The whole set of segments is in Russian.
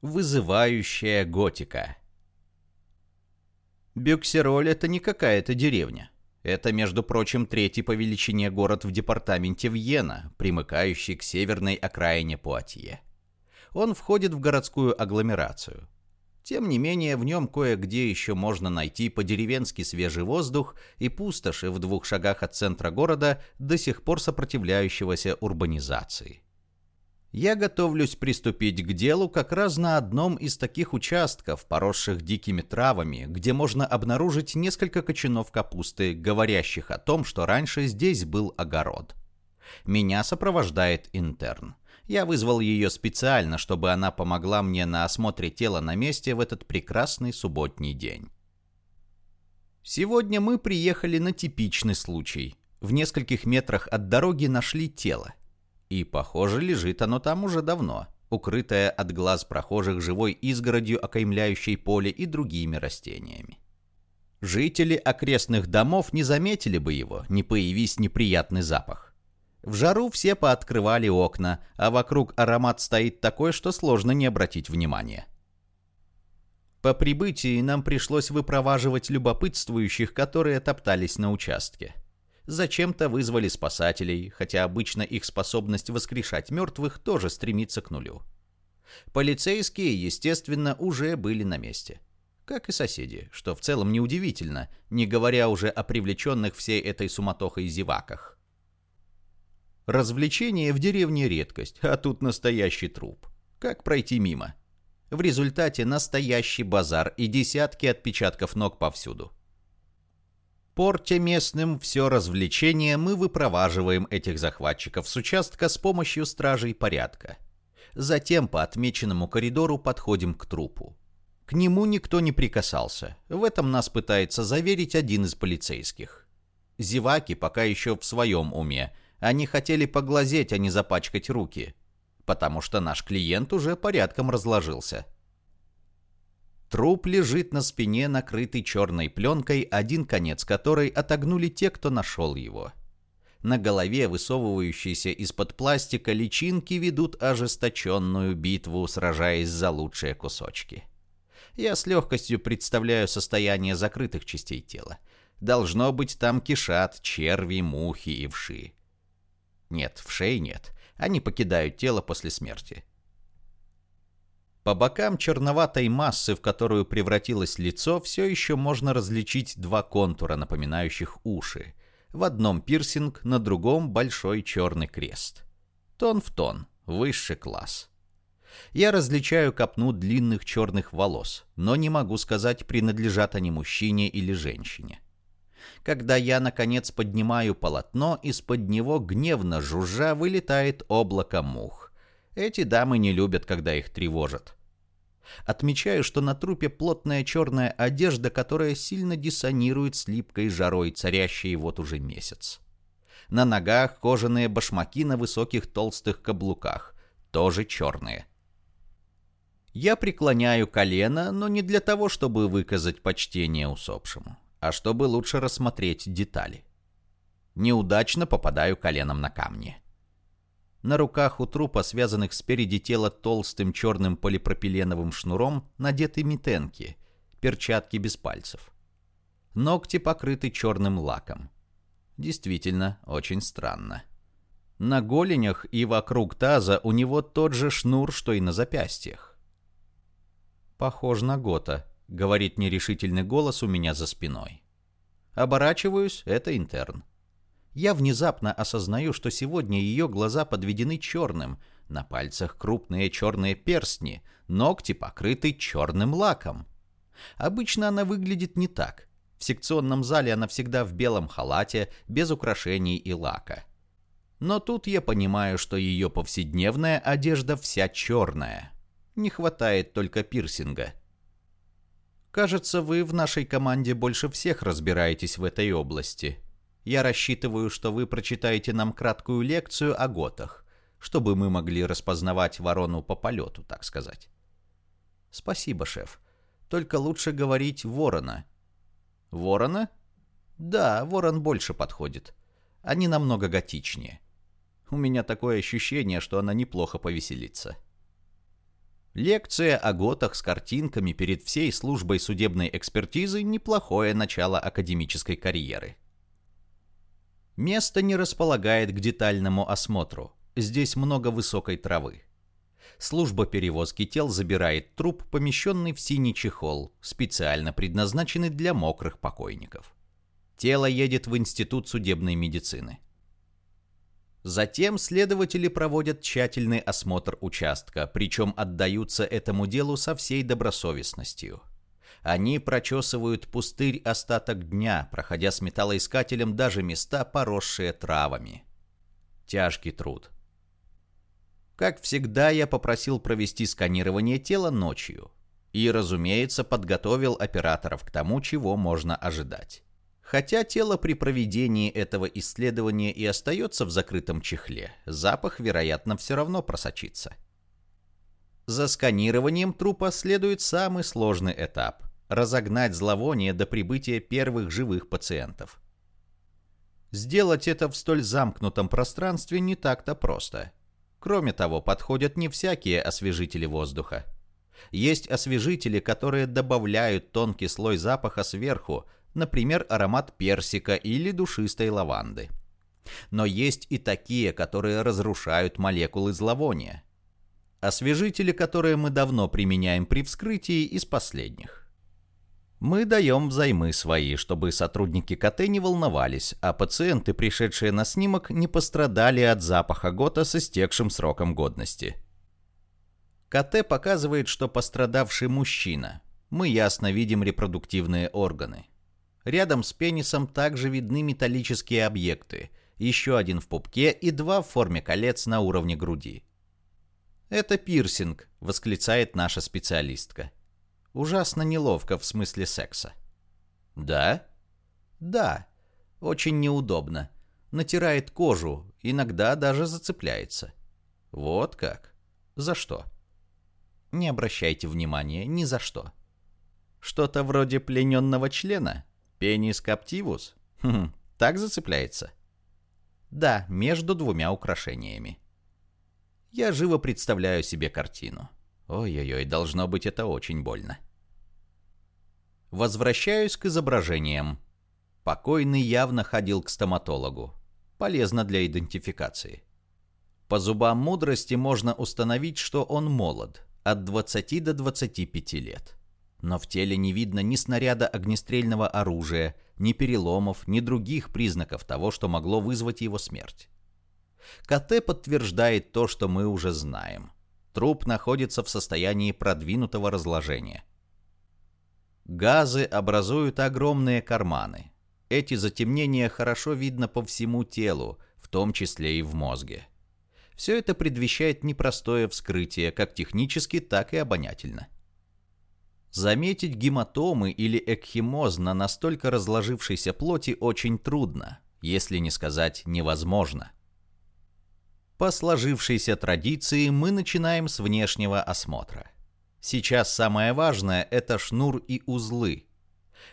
Вызывающая готика. Бюксероль — это не какая-то деревня. Это, между прочим, третий по величине город в департаменте Вьена, примыкающий к северной окраине Пуатье. Он входит в городскую агломерацию. Тем не менее, в нем кое-где еще можно найти по-деревенски свежий воздух и пустоши в двух шагах от центра города, до сих пор сопротивляющегося урбанизации. Я готовлюсь приступить к делу как раз на одном из таких участков, поросших дикими травами, где можно обнаружить несколько кочанов капусты, говорящих о том, что раньше здесь был огород. Меня сопровождает интерн. Я вызвал ее специально, чтобы она помогла мне на осмотре тела на месте в этот прекрасный субботний день. Сегодня мы приехали на типичный случай. В нескольких метрах от дороги нашли тело. И, похоже, лежит оно там уже давно, укрытое от глаз прохожих живой изгородью, окаймляющей поле и другими растениями. Жители окрестных домов не заметили бы его, не появись неприятный запах. В жару все пооткрывали окна, а вокруг аромат стоит такой, что сложно не обратить внимания. По прибытии нам пришлось выпроваживать любопытствующих, которые топтались на участке зачем-то вызвали спасателей, хотя обычно их способность воскрешать мертвых тоже стремится к нулю. Полицейские, естественно, уже были на месте. Как и соседи, что в целом неудивительно, не говоря уже о привлеченных всей этой суматохой зеваках. Развлечение в деревне редкость, а тут настоящий труп. Как пройти мимо? В результате настоящий базар и десятки отпечатков ног повсюду. Порте местным все развлечение, мы выпроваживаем этих захватчиков с участка с помощью стражей порядка. Затем по отмеченному коридору подходим к трупу. К нему никто не прикасался. В этом нас пытается заверить один из полицейских. Зеваки пока еще в своем уме. Они хотели поглазеть, а не запачкать руки. Потому что наш клиент уже порядком разложился. Труп лежит на спине, накрытый черной пленкой, один конец которой отогнули те, кто нашел его. На голове, высовывающиеся из-под пластика, личинки ведут ожесточенную битву, сражаясь за лучшие кусочки. Я с легкостью представляю состояние закрытых частей тела. Должно быть, там кишат черви, мухи и вши. Нет, вшей нет. Они покидают тело после смерти. По бокам черноватой массы, в которую превратилось лицо, все еще можно различить два контура, напоминающих уши. В одном пирсинг, на другом большой черный крест. Тон в тон, высший класс. Я различаю копну длинных черных волос, но не могу сказать, принадлежат они мужчине или женщине. Когда я, наконец, поднимаю полотно, из-под него гневно жужжа вылетает облако мух. Эти дамы не любят, когда их тревожат. Отмечаю, что на трупе плотная черная одежда, которая сильно диссонирует с липкой жарой, царящей вот уже месяц. На ногах кожаные башмаки на высоких толстых каблуках, тоже черные. Я преклоняю колено, но не для того, чтобы выказать почтение усопшему, а чтобы лучше рассмотреть детали. Неудачно попадаю коленом на камни. На руках у трупа, связанных спереди тела толстым черным полипропиленовым шнуром, надеты митенки, перчатки без пальцев. Ногти покрыты черным лаком. Действительно, очень странно. На голенях и вокруг таза у него тот же шнур, что и на запястьях. «Похож на Гота», — говорит нерешительный голос у меня за спиной. Оборачиваюсь, это интерн. Я внезапно осознаю, что сегодня ее глаза подведены черным, на пальцах крупные черные перстни, ногти покрыты черным лаком. Обычно она выглядит не так. В секционном зале она всегда в белом халате, без украшений и лака. Но тут я понимаю, что ее повседневная одежда вся черная. Не хватает только пирсинга. Кажется, вы в нашей команде больше всех разбираетесь в этой области. Я рассчитываю, что вы прочитаете нам краткую лекцию о готах, чтобы мы могли распознавать ворону по полету, так сказать. Спасибо, шеф. Только лучше говорить ворона. Ворона? Да, ворон больше подходит. Они намного готичнее. У меня такое ощущение, что она неплохо повеселится. Лекция о готах с картинками перед всей службой судебной экспертизы – неплохое начало академической карьеры. Место не располагает к детальному осмотру. Здесь много высокой травы. Служба перевозки тел забирает труп, помещенный в синий чехол, специально предназначенный для мокрых покойников. Тело едет в Институт судебной медицины. Затем следователи проводят тщательный осмотр участка, причем отдаются этому делу со всей добросовестностью. Они прочесывают пустырь остаток дня, проходя с металлоискателем даже места, поросшие травами. Тяжкий труд. Как всегда, я попросил провести сканирование тела ночью. И, разумеется, подготовил операторов к тому, чего можно ожидать. Хотя тело при проведении этого исследования и остается в закрытом чехле, запах, вероятно, все равно просочится. За сканированием трупа следует самый сложный этап разогнать зловоние до прибытия первых живых пациентов. Сделать это в столь замкнутом пространстве не так-то просто. Кроме того, подходят не всякие освежители воздуха. Есть освежители, которые добавляют тонкий слой запаха сверху, например, аромат персика или душистой лаванды. Но есть и такие, которые разрушают молекулы зловония. Освежители, которые мы давно применяем при вскрытии, из последних. Мы даем взаймы свои, чтобы сотрудники КТ не волновались, а пациенты, пришедшие на снимок, не пострадали от запаха ГОТА с истекшим сроком годности. КТ показывает, что пострадавший мужчина. Мы ясно видим репродуктивные органы. Рядом с пенисом также видны металлические объекты, еще один в пупке и два в форме колец на уровне груди. «Это пирсинг», — восклицает наша специалистка. Ужасно неловко в смысле секса. Да? Да. Очень неудобно. Натирает кожу, иногда даже зацепляется. Вот как? За что? Не обращайте внимания ни за что. Что-то вроде плененного члена? Пенис каптивус? Хм, так зацепляется? Да, между двумя украшениями. Я живо представляю себе картину. Ой-ой-ой, должно быть это очень больно. Возвращаюсь к изображениям. Покойный явно ходил к стоматологу. Полезно для идентификации. По зубам мудрости можно установить, что он молод, от 20 до 25 лет. Но в теле не видно ни снаряда огнестрельного оружия, ни переломов, ни других признаков того, что могло вызвать его смерть. КТ подтверждает то, что мы уже знаем. Труп находится в состоянии продвинутого разложения. Газы образуют огромные карманы. Эти затемнения хорошо видно по всему телу, в том числе и в мозге. Все это предвещает непростое вскрытие, как технически, так и обонятельно. Заметить гематомы или экхимоз на настолько разложившейся плоти очень трудно, если не сказать невозможно. По сложившейся традиции мы начинаем с внешнего осмотра. Сейчас самое важное – это шнур и узлы.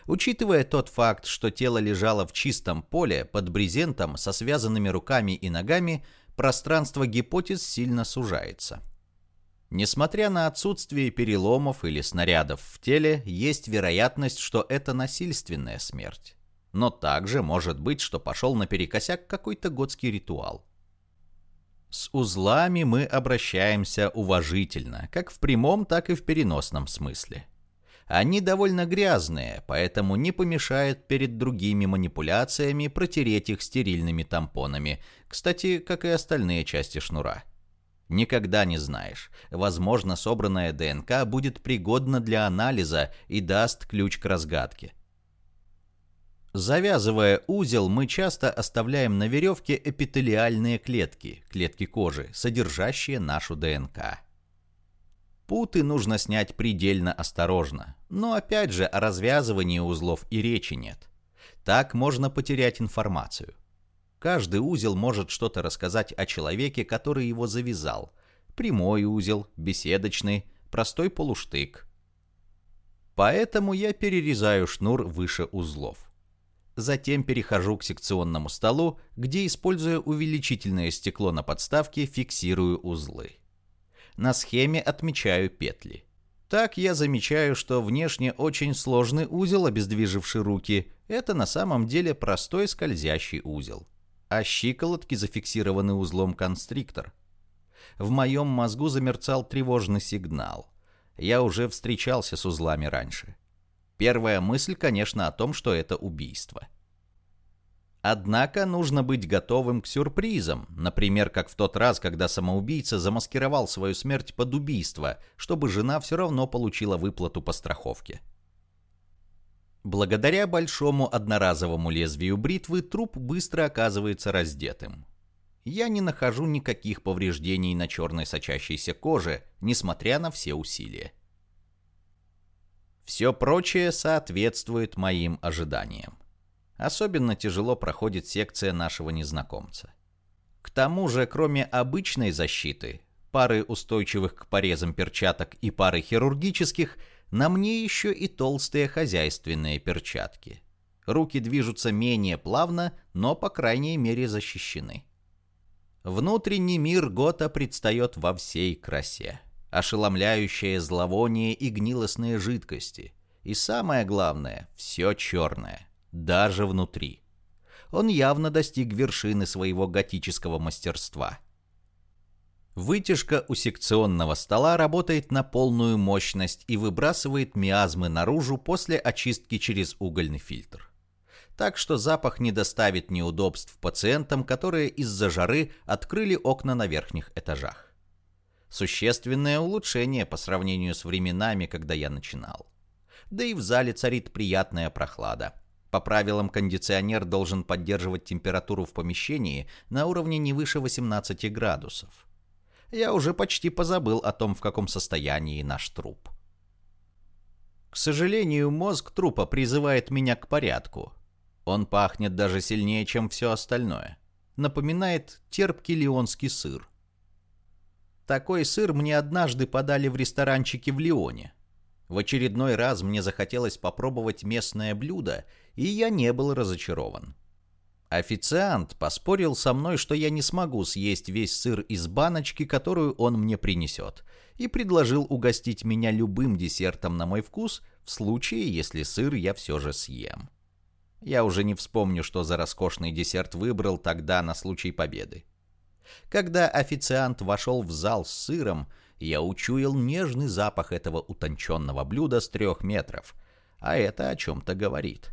Учитывая тот факт, что тело лежало в чистом поле под брезентом со связанными руками и ногами, пространство гипотез сильно сужается. Несмотря на отсутствие переломов или снарядов в теле, есть вероятность, что это насильственная смерть. Но также может быть, что пошел наперекосяк какой-то готский ритуал. С узлами мы обращаемся уважительно, как в прямом, так и в переносном смысле. Они довольно грязные, поэтому не помешает перед другими манипуляциями протереть их стерильными тампонами, кстати, как и остальные части шнура. Никогда не знаешь. Возможно, собранная ДНК будет пригодна для анализа и даст ключ к разгадке. Завязывая узел, мы часто оставляем на веревке эпителиальные клетки, клетки кожи, содержащие нашу ДНК. Путы нужно снять предельно осторожно, но опять же о развязывании узлов и речи нет. Так можно потерять информацию. Каждый узел может что-то рассказать о человеке, который его завязал. Прямой узел, беседочный, простой полуштык. Поэтому я перерезаю шнур выше узлов. Затем перехожу к секционному столу, где, используя увеличительное стекло на подставке, фиксирую узлы. На схеме отмечаю петли. Так я замечаю, что внешне очень сложный узел, обездвиживший руки, это на самом деле простой скользящий узел. А щиколотки зафиксированы узлом констриктор. В моем мозгу замерцал тревожный сигнал. Я уже встречался с узлами раньше. Первая мысль, конечно, о том, что это убийство. Однако нужно быть готовым к сюрпризам, например, как в тот раз, когда самоубийца замаскировал свою смерть под убийство, чтобы жена все равно получила выплату по страховке. Благодаря большому одноразовому лезвию бритвы труп быстро оказывается раздетым. Я не нахожу никаких повреждений на черной сочащейся коже, несмотря на все усилия. Все прочее соответствует моим ожиданиям. Особенно тяжело проходит секция нашего незнакомца. К тому же, кроме обычной защиты, пары устойчивых к порезам перчаток и пары хирургических, на мне еще и толстые хозяйственные перчатки. Руки движутся менее плавно, но по крайней мере защищены. Внутренний мир Гота предстает во всей красе. Ошеломляющее зловоние и гнилостные жидкости. И самое главное, все черное даже внутри. Он явно достиг вершины своего готического мастерства. Вытяжка у секционного стола работает на полную мощность и выбрасывает миазмы наружу после очистки через угольный фильтр. Так что запах не доставит неудобств пациентам, которые из-за жары открыли окна на верхних этажах. Существенное улучшение по сравнению с временами, когда я начинал. Да и в зале царит приятная прохлада – по правилам, кондиционер должен поддерживать температуру в помещении на уровне не выше 18 градусов. Я уже почти позабыл о том, в каком состоянии наш труп. К сожалению, мозг трупа призывает меня к порядку. Он пахнет даже сильнее, чем все остальное. Напоминает терпкий леонский сыр. Такой сыр мне однажды подали в ресторанчике в Лионе. В очередной раз мне захотелось попробовать местное блюдо, и я не был разочарован. Официант поспорил со мной, что я не смогу съесть весь сыр из баночки, которую он мне принесет, и предложил угостить меня любым десертом на мой вкус, в случае, если сыр я все же съем. Я уже не вспомню, что за роскошный десерт выбрал тогда на случай победы. Когда официант вошел в зал с сыром, я учуял нежный запах этого утонченного блюда с трех метров, а это о чем-то говорит.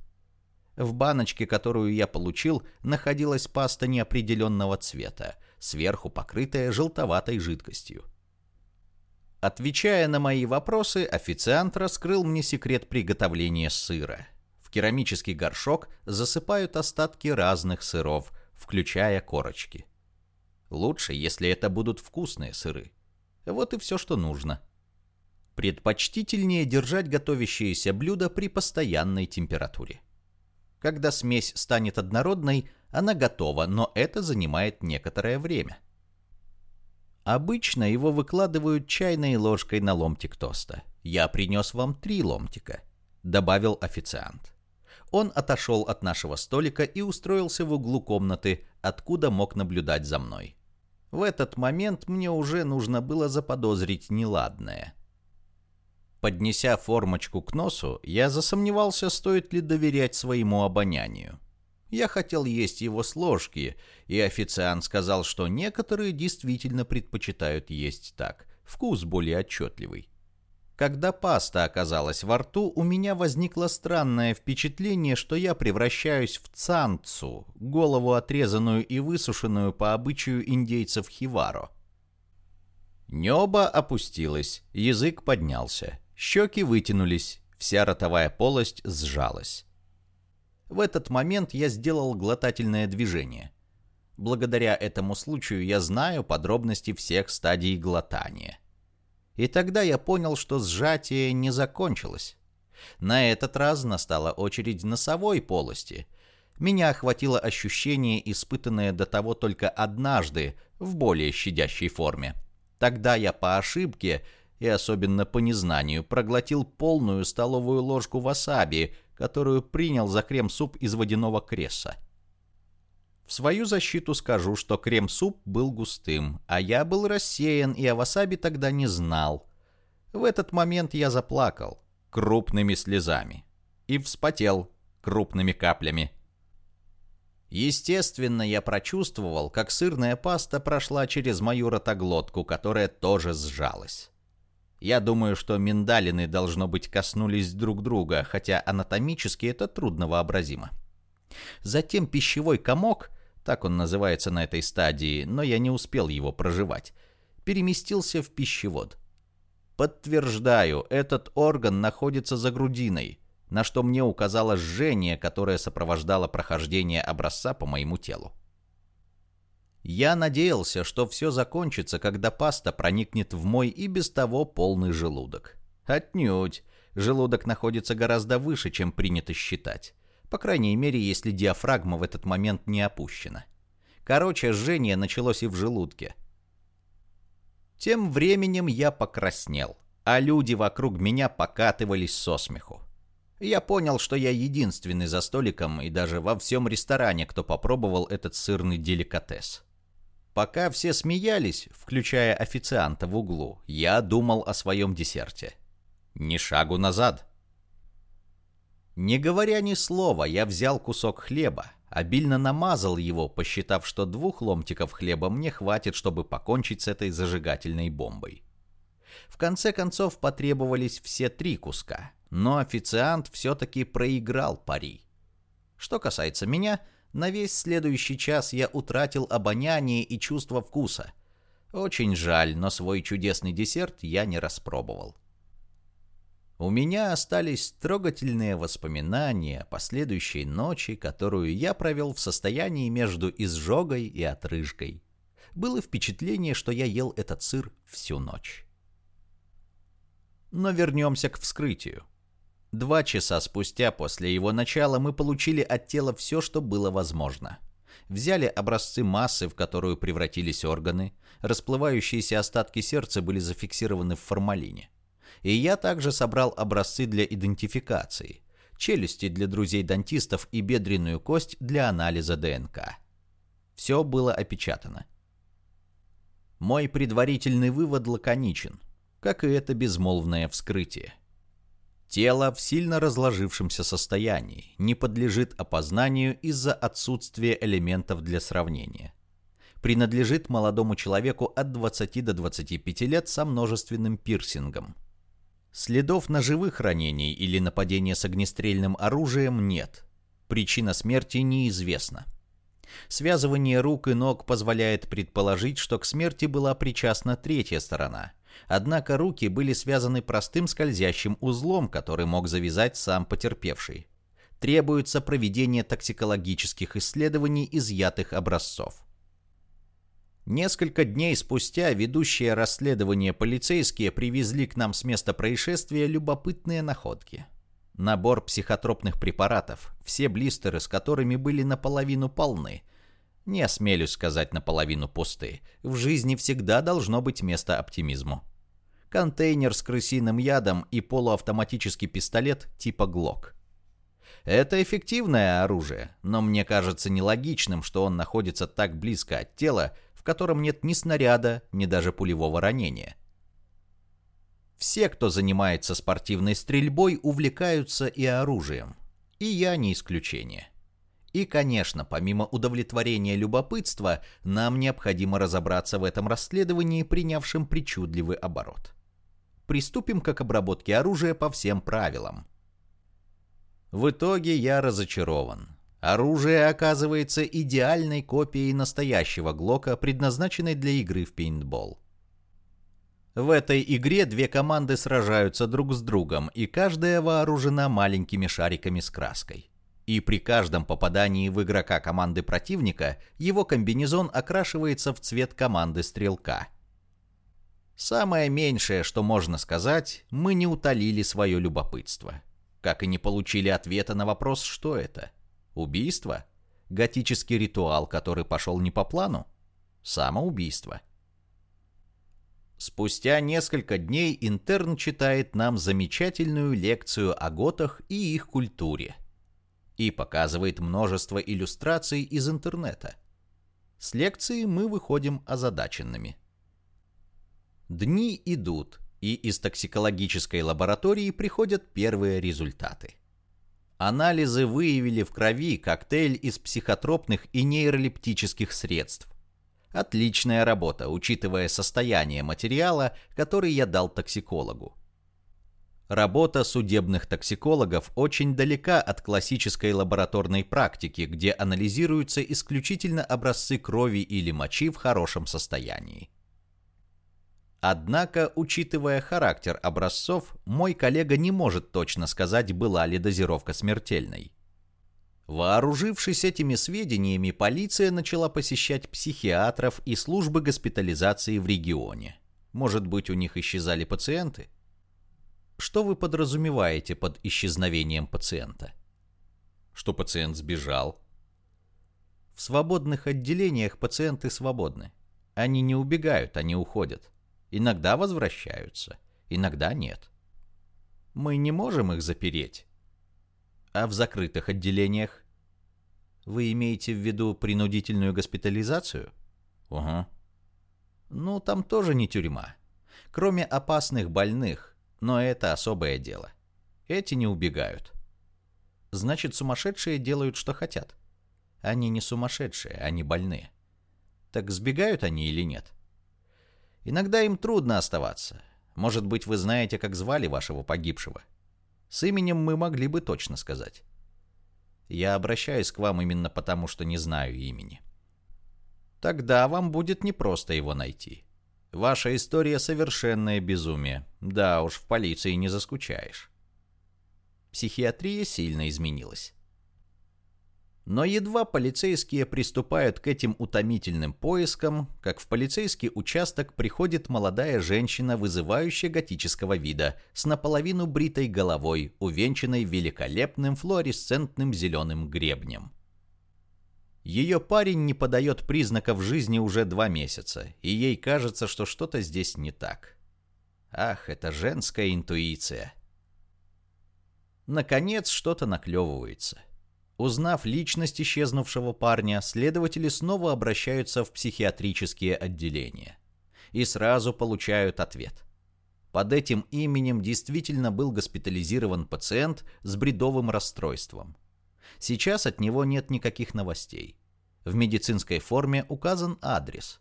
В баночке, которую я получил, находилась паста неопределенного цвета, сверху покрытая желтоватой жидкостью. Отвечая на мои вопросы, официант раскрыл мне секрет приготовления сыра. В керамический горшок засыпают остатки разных сыров, включая корочки. Лучше, если это будут вкусные сыры. Вот и все, что нужно. Предпочтительнее держать готовящееся блюдо при постоянной температуре. Когда смесь станет однородной, она готова, но это занимает некоторое время. Обычно его выкладывают чайной ложкой на ломтик тоста. Я принес вам три ломтика, добавил официант. Он отошел от нашего столика и устроился в углу комнаты, откуда мог наблюдать за мной. В этот момент мне уже нужно было заподозрить неладное. Поднеся формочку к носу, я засомневался, стоит ли доверять своему обонянию. Я хотел есть его с ложки, и официант сказал, что некоторые действительно предпочитают есть так. Вкус более отчетливый. Когда паста оказалась во рту, у меня возникло странное впечатление, что я превращаюсь в цанцу, голову отрезанную и высушенную по обычаю индейцев Хиваро. Небо опустилось, язык поднялся, щеки вытянулись, вся ротовая полость сжалась. В этот момент я сделал глотательное движение. Благодаря этому случаю я знаю подробности всех стадий глотания. И тогда я понял, что сжатие не закончилось. На этот раз настала очередь носовой полости. Меня охватило ощущение, испытанное до того только однажды, в более щадящей форме. Тогда я по ошибке, и особенно по незнанию, проглотил полную столовую ложку васаби, которую принял за крем-суп из водяного кресса. В свою защиту скажу, что крем-суп был густым, а я был рассеян и о васаби тогда не знал. В этот момент я заплакал крупными слезами и вспотел крупными каплями. Естественно, я прочувствовал, как сырная паста прошла через мою ротоглотку, которая тоже сжалась. Я думаю, что миндалины, должно быть, коснулись друг друга, хотя анатомически это трудно вообразимо. Затем пищевой комок, так он называется на этой стадии, но я не успел его проживать, переместился в пищевод. Подтверждаю, этот орган находится за грудиной, на что мне указало жжение, которое сопровождало прохождение образца по моему телу. Я надеялся, что все закончится, когда паста проникнет в мой и без того полный желудок. Отнюдь. Желудок находится гораздо выше, чем принято считать. По крайней мере, если диафрагма в этот момент не опущена. Короче, жжение началось и в желудке. Тем временем я покраснел, а люди вокруг меня покатывались со смеху. Я понял, что я единственный за столиком и даже во всем ресторане, кто попробовал этот сырный деликатес. Пока все смеялись, включая официанта в углу, я думал о своем десерте. Ни шагу назад. Не говоря ни слова, я взял кусок хлеба, обильно намазал его, посчитав, что двух ломтиков хлеба мне хватит, чтобы покончить с этой зажигательной бомбой. В конце концов потребовались все три куска, но официант все-таки проиграл пари. Что касается меня, на весь следующий час я утратил обоняние и чувство вкуса. Очень жаль, но свой чудесный десерт я не распробовал. У меня остались трогательные воспоминания о последующей ночи, которую я провел в состоянии между изжогой и отрыжкой. Было впечатление, что я ел этот сыр всю ночь. Но вернемся к вскрытию. Два часа спустя после его начала мы получили от тела все, что было возможно. Взяли образцы массы, в которую превратились органы, расплывающиеся остатки сердца были зафиксированы в формалине и я также собрал образцы для идентификации, челюсти для друзей-дантистов и бедренную кость для анализа ДНК. Все было опечатано. Мой предварительный вывод лаконичен, как и это безмолвное вскрытие. Тело в сильно разложившемся состоянии не подлежит опознанию из-за отсутствия элементов для сравнения. Принадлежит молодому человеку от 20 до 25 лет со множественным пирсингом. Следов ножевых ранений или нападения с огнестрельным оружием нет. Причина смерти неизвестна. Связывание рук и ног позволяет предположить, что к смерти была причастна третья сторона. Однако руки были связаны простым скользящим узлом, который мог завязать сам потерпевший. Требуется проведение токсикологических исследований изъятых образцов. Несколько дней спустя ведущие расследование полицейские привезли к нам с места происшествия любопытные находки. Набор психотропных препаратов, все блистеры с которыми были наполовину полны. Не осмелюсь сказать наполовину пусты. В жизни всегда должно быть место оптимизму. Контейнер с крысиным ядом и полуавтоматический пистолет типа ГЛОК. Это эффективное оружие, но мне кажется нелогичным, что он находится так близко от тела, котором нет ни снаряда, ни даже пулевого ранения. Все, кто занимается спортивной стрельбой, увлекаются и оружием. И я не исключение. И, конечно, помимо удовлетворения любопытства, нам необходимо разобраться в этом расследовании, принявшем причудливый оборот. Приступим к обработке оружия по всем правилам. В итоге я разочарован. Оружие оказывается идеальной копией настоящего Глока, предназначенной для игры в пейнтбол. В этой игре две команды сражаются друг с другом, и каждая вооружена маленькими шариками с краской. И при каждом попадании в игрока команды противника его комбинезон окрашивается в цвет команды стрелка. Самое меньшее, что можно сказать, мы не утолили свое любопытство. Как и не получили ответа на вопрос, что это – Убийство? Готический ритуал, который пошел не по плану? Самоубийство. Спустя несколько дней интерн читает нам замечательную лекцию о готах и их культуре. и показывает множество иллюстраций из интернета. С лекции мы выходим озадаченными. Дни идут, и из токсикологической лаборатории приходят первые результаты. Анализы выявили в крови коктейль из психотропных и нейролептических средств. Отличная работа, учитывая состояние материала, который я дал токсикологу. Работа судебных токсикологов очень далека от классической лабораторной практики, где анализируются исключительно образцы крови или мочи в хорошем состоянии. Однако, учитывая характер образцов, мой коллега не может точно сказать, была ли дозировка смертельной. Вооружившись этими сведениями, полиция начала посещать психиатров и службы госпитализации в регионе. Может быть, у них исчезали пациенты? Что вы подразумеваете под исчезновением пациента? Что пациент сбежал? В свободных отделениях пациенты свободны. Они не убегают, они уходят. Иногда возвращаются, иногда нет. Мы не можем их запереть. А в закрытых отделениях? Вы имеете в виду принудительную госпитализацию? Угу. Ну, там тоже не тюрьма. Кроме опасных больных, но это особое дело. Эти не убегают. Значит, сумасшедшие делают, что хотят. Они не сумасшедшие, они больные. Так сбегают они или нет? — Иногда им трудно оставаться. Может быть, вы знаете, как звали вашего погибшего? С именем мы могли бы точно сказать. Я обращаюсь к вам именно потому, что не знаю имени. Тогда вам будет непросто его найти. Ваша история совершенное безумие. Да уж, в полиции не заскучаешь. Психиатрия сильно изменилась. Но едва полицейские приступают к этим утомительным поискам, как в полицейский участок приходит молодая женщина, вызывающая готического вида, с наполовину бритой головой, увенчанной великолепным флуоресцентным зеленым гребнем. Ее парень не подает признаков жизни уже два месяца, и ей кажется, что что-то здесь не так. Ах, это женская интуиция. Наконец что-то наклевывается – Узнав личность исчезнувшего парня, следователи снова обращаются в психиатрические отделения. И сразу получают ответ. Под этим именем действительно был госпитализирован пациент с бредовым расстройством. Сейчас от него нет никаких новостей. В медицинской форме указан адрес.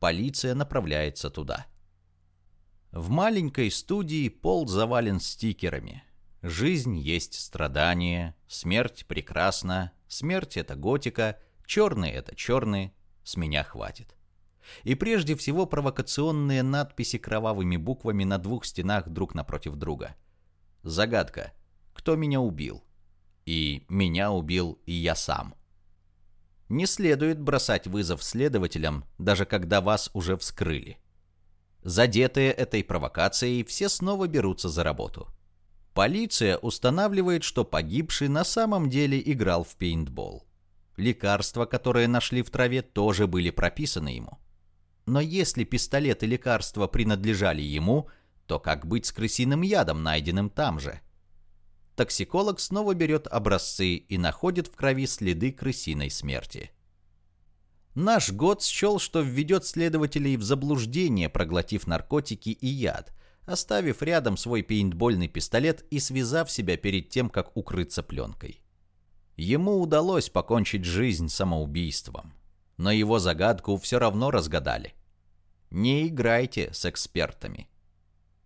Полиция направляется туда. В маленькой студии пол завален стикерами. Жизнь есть страдание, смерть прекрасна, смерть это готика, черный это черный, с меня хватит. И прежде всего провокационные надписи кровавыми буквами на двух стенах друг напротив друга. Загадка. Кто меня убил? И меня убил и я сам. Не следует бросать вызов следователям, даже когда вас уже вскрыли. Задетые этой провокацией, все снова берутся за работу. Полиция устанавливает, что погибший на самом деле играл в пейнтбол. Лекарства, которые нашли в траве, тоже были прописаны ему. Но если пистолет и лекарства принадлежали ему, то как быть с крысиным ядом, найденным там же? Токсиколог снова берет образцы и находит в крови следы крысиной смерти. Наш год счел, что введет следователей в заблуждение, проглотив наркотики и яд – оставив рядом свой пейнтбольный пистолет и связав себя перед тем, как укрыться пленкой. Ему удалось покончить жизнь самоубийством, но его загадку все равно разгадали. Не играйте с экспертами.